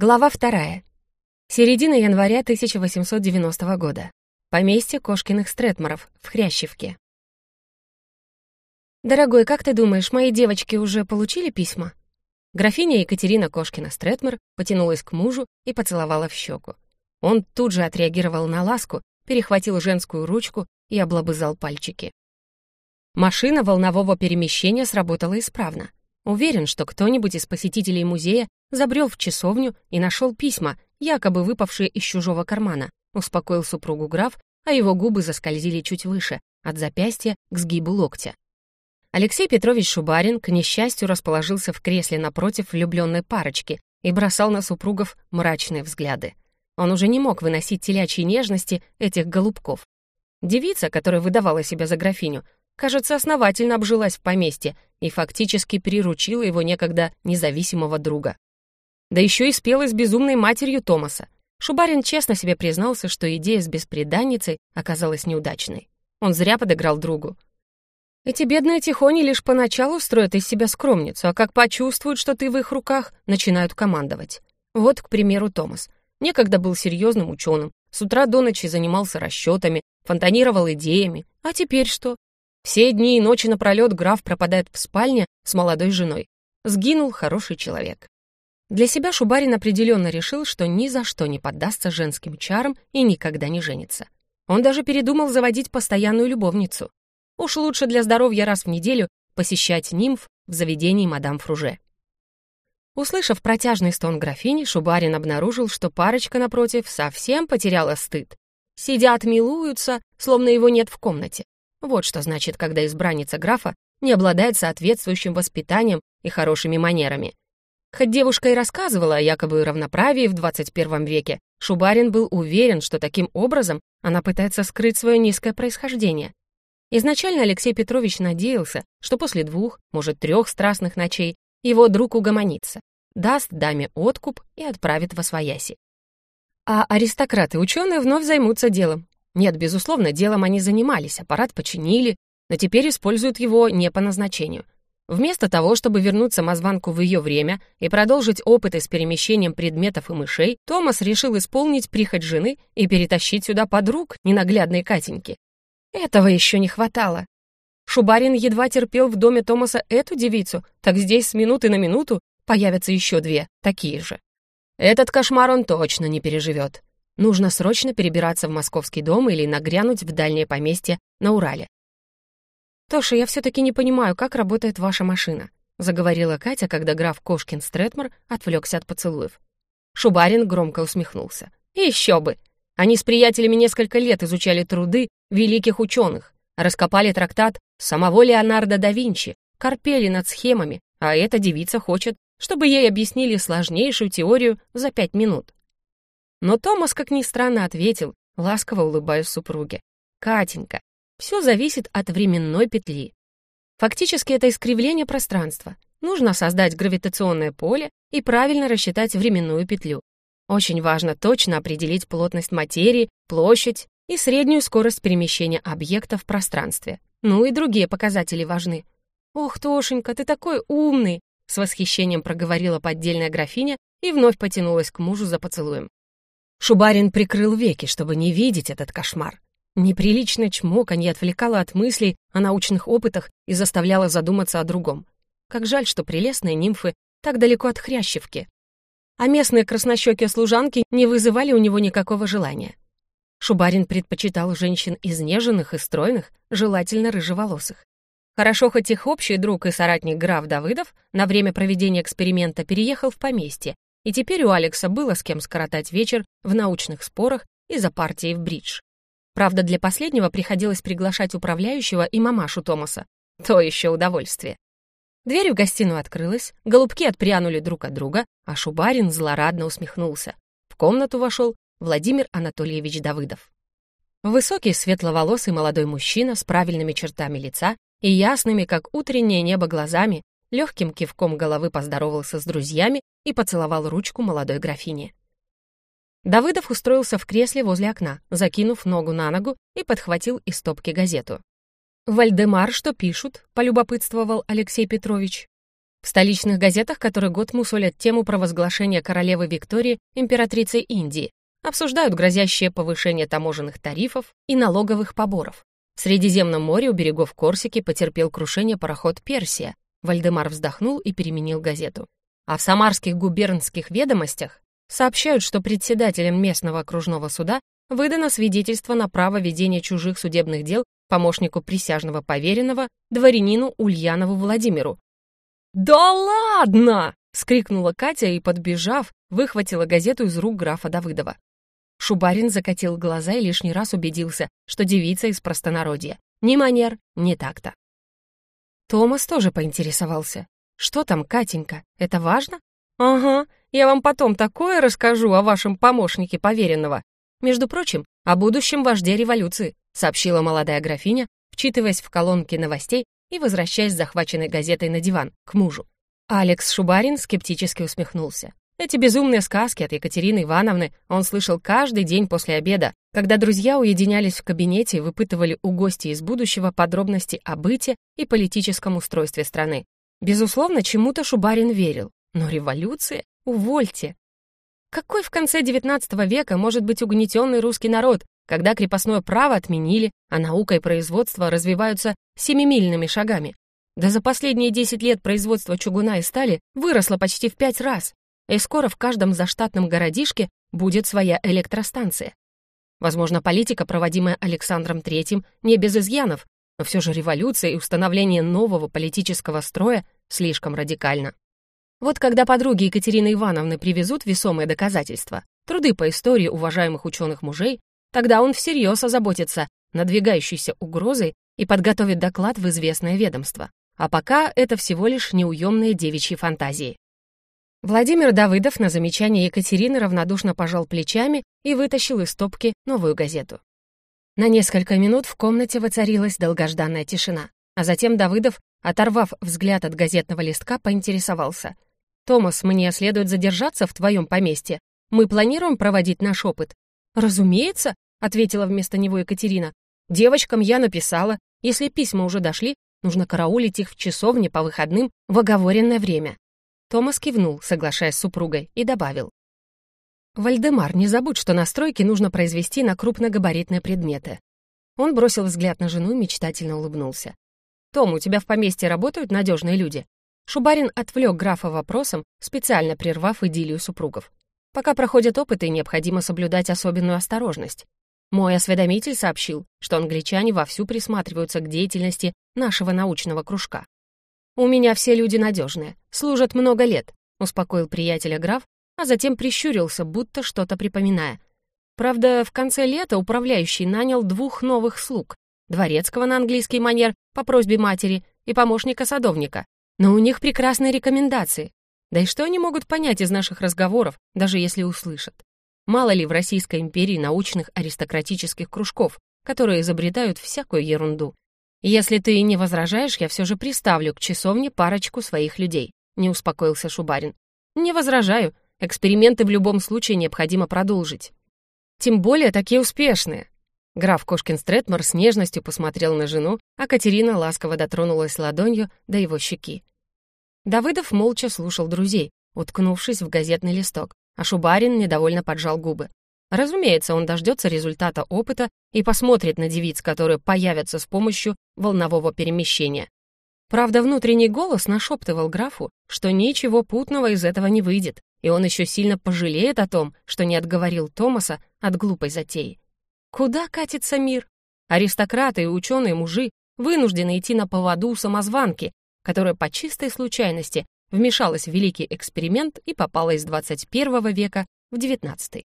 Глава вторая. Середина января 1890 года. Поместье Кошкиных Стретморов в Хрящевке. «Дорогой, как ты думаешь, мои девочки уже получили письма?» Графиня Екатерина Кошкина Стретмор потянулась к мужу и поцеловала в щеку. Он тут же отреагировал на ласку, перехватил женскую ручку и облобызал пальчики. Машина волнового перемещения сработала исправно. Уверен, что кто-нибудь из посетителей музея забрел в часовню и нашел письма, якобы выпавшие из чужого кармана, успокоил супругу граф, а его губы заскользили чуть выше, от запястья к сгибу локтя. Алексей Петрович Шубарин, к несчастью, расположился в кресле напротив влюбленной парочки и бросал на супругов мрачные взгляды. Он уже не мог выносить телячьей нежности этих голубков. Девица, которая выдавала себя за графиню, кажется, основательно обжилась в поместье и фактически приручила его некогда независимого друга. Да еще и спелась с безумной матерью Томаса. Шубарин честно себе признался, что идея с беспреданницей оказалась неудачной. Он зря подыграл другу. Эти бедные тихони лишь поначалу строят из себя скромницу, а как почувствуют, что ты в их руках, начинают командовать. Вот, к примеру, Томас. Некогда был серьезным ученым, с утра до ночи занимался расчетами, фонтанировал идеями. А теперь что? Все дни и ночи напролет граф пропадает в спальне с молодой женой. Сгинул хороший человек. Для себя Шубарин определенно решил, что ни за что не поддастся женским чарам и никогда не женится. Он даже передумал заводить постоянную любовницу. Уж лучше для здоровья раз в неделю посещать нимф в заведении мадам Фруже. Услышав протяжный стон графини, Шубарин обнаружил, что парочка напротив совсем потеряла стыд. Сидят, милуются, словно его нет в комнате. Вот что значит, когда избранница графа не обладает соответствующим воспитанием и хорошими манерами. Хоть девушка и рассказывала о якобы равноправии в 21 веке, Шубарин был уверен, что таким образом она пытается скрыть свое низкое происхождение. Изначально Алексей Петрович надеялся, что после двух, может, трех страстных ночей его друг угомонится, даст даме откуп и отправит во свояси. А аристократы-ученые вновь займутся делом. Нет, безусловно, делом они занимались, аппарат починили, но теперь используют его не по назначению — Вместо того, чтобы вернуть самозванку в ее время и продолжить опыты с перемещением предметов и мышей, Томас решил исполнить прихоть жены и перетащить сюда подруг ненаглядной Катеньки. Этого еще не хватало. Шубарин едва терпел в доме Томаса эту девицу, так здесь с минуты на минуту появятся еще две, такие же. Этот кошмар он точно не переживет. Нужно срочно перебираться в московский дом или нагрянуть в дальнее поместье на Урале. «Тоша, я все-таки не понимаю, как работает ваша машина», заговорила Катя, когда граф Кошкин Стретмор отвлекся от поцелуев. Шубарин громко усмехнулся. «Еще бы! Они с приятелями несколько лет изучали труды великих ученых, раскопали трактат самого Леонардо да Винчи, корпели над схемами, а эта девица хочет, чтобы ей объяснили сложнейшую теорию за пять минут. Но Томас, как ни странно, ответил, ласково улыбаясь супруге. «Катенька, все зависит от временной петли. Фактически это искривление пространства. Нужно создать гравитационное поле и правильно рассчитать временную петлю. Очень важно точно определить плотность материи, площадь и среднюю скорость перемещения объекта в пространстве. Ну и другие показатели важны. «Ох, Тошенька, ты такой умный!» с восхищением проговорила поддельная графиня и вновь потянулась к мужу за поцелуем. Шубарин прикрыл веки, чтобы не видеть этот кошмар. Неприличное чмоканье отвлекало от мыслей о научных опытах и заставляло задуматься о другом. Как жаль, что прелестные нимфы так далеко от Хрящевки. А местные краснощекие служанки не вызывали у него никакого желания. Шубарин предпочитал женщин изнеженных и стройных, желательно рыжеволосых. Хорошо, хоть их общий друг и соратник граф Давыдов на время проведения эксперимента переехал в поместье, и теперь у Алекса было с кем скоротать вечер в научных спорах и за партией в бридж. Правда, для последнего приходилось приглашать управляющего и мамашу Томаса. То еще удовольствие. Дверь в гостиную открылась, голубки отпрянули друг от друга, а Шубарин злорадно усмехнулся. В комнату вошел Владимир Анатольевич Давыдов. Высокий, светловолосый молодой мужчина с правильными чертами лица и ясными, как утреннее небо, глазами, легким кивком головы поздоровался с друзьями и поцеловал ручку молодой графини. Давыдов устроился в кресле возле окна, закинув ногу на ногу и подхватил из стопки газету. «Вальдемар, что пишут?» — полюбопытствовал Алексей Петрович. В столичных газетах который год мусолят тему провозглашения королевы Виктории императрицей Индии, обсуждают грозящее повышение таможенных тарифов и налоговых поборов. В Средиземном море у берегов Корсики потерпел крушение пароход «Персия». Вальдемар вздохнул и переменил газету. А в самарских губернских ведомостях сообщают, что председателем местного окружного суда выдано свидетельство на право ведения чужих судебных дел помощнику присяжного поверенного, дворянину Ульянову Владимиру. «Да ладно!» — скрикнула Катя и, подбежав, выхватила газету из рук графа Давыдова. Шубарин закатил глаза и лишний раз убедился, что девица из простонародья. Ни манер, ни такта. Томас тоже поинтересовался. «Что там, Катенька, это важно?» «Ага, я вам потом такое расскажу о вашем помощнике поверенного. Между прочим, о будущем вожде революции», сообщила молодая графиня, вчитываясь в колонки новостей и возвращаясь с захваченной газетой на диван, к мужу. Алекс Шубарин скептически усмехнулся. Эти безумные сказки от Екатерины Ивановны он слышал каждый день после обеда, когда друзья уединялись в кабинете и выпытывали у гостей из будущего подробности о быте и политическом устройстве страны. Безусловно, чему-то Шубарин верил, но революция? Увольте! Какой в конце XIX века может быть угнетенный русский народ, когда крепостное право отменили, а наука и производство развиваются семимильными шагами? Да за последние 10 лет производство чугуна и стали выросло почти в пять раз и скоро в каждом заштатном городишке будет своя электростанция. Возможно, политика, проводимая Александром III, не без изъянов, но все же революция и установление нового политического строя слишком радикально. Вот когда подруги Екатерины Ивановны привезут весомые доказательства, труды по истории уважаемых ученых мужей, тогда он всерьез озаботится надвигающейся угрозой и подготовит доклад в известное ведомство. А пока это всего лишь неуемные девичьи фантазии. Владимир Давыдов на замечание Екатерины равнодушно пожал плечами и вытащил из стопки новую газету. На несколько минут в комнате воцарилась долгожданная тишина, а затем Давыдов, оторвав взгляд от газетного листка, поинтересовался. «Томас, мне следует задержаться в твоем поместье. Мы планируем проводить наш опыт?» «Разумеется», — ответила вместо него Екатерина. «Девочкам я написала, если письма уже дошли, нужно караулить их в часовне по выходным в оговоренное время. Томас кивнул, соглашаясь с супругой, и добавил. «Вальдемар, не забудь, что настройки нужно произвести на крупногабаритные предметы». Он бросил взгляд на жену и мечтательно улыбнулся. «Том, у тебя в поместье работают надежные люди?» Шубарин отвлек графа вопросом, специально прервав идиллию супругов. «Пока проходят опыты, необходимо соблюдать особенную осторожность. Мой осведомитель сообщил, что англичане вовсю присматриваются к деятельности нашего научного кружка. «У меня все люди надежные, служат много лет», — успокоил приятеля граф, а затем прищурился, будто что-то припоминая. Правда, в конце лета управляющий нанял двух новых слуг, дворецкого на английский манер по просьбе матери и помощника садовника. Но у них прекрасные рекомендации. Да и что они могут понять из наших разговоров, даже если услышат? Мало ли в Российской империи научных аристократических кружков, которые изобретают всякую ерунду. «Если ты не возражаешь, я все же приставлю к часовне парочку своих людей», — не успокоился Шубарин. «Не возражаю. Эксперименты в любом случае необходимо продолжить. Тем более такие успешные». Граф Кошкин-Стретмор с нежностью посмотрел на жену, а Катерина ласково дотронулась ладонью до его щеки. Давыдов молча слушал друзей, уткнувшись в газетный листок, а Шубарин недовольно поджал губы. Разумеется, он дождется результата опыта и посмотрит на девиц, которые появятся с помощью волнового перемещения. Правда, внутренний голос нашептывал графу, что ничего путного из этого не выйдет, и он еще сильно пожалеет о том, что не отговорил Томаса от глупой затеи. Куда катится мир? Аристократы и ученые-мужи вынуждены идти на поводу самозванки, которая по чистой случайности вмешалась в великий эксперимент и попала из 21 века в 19.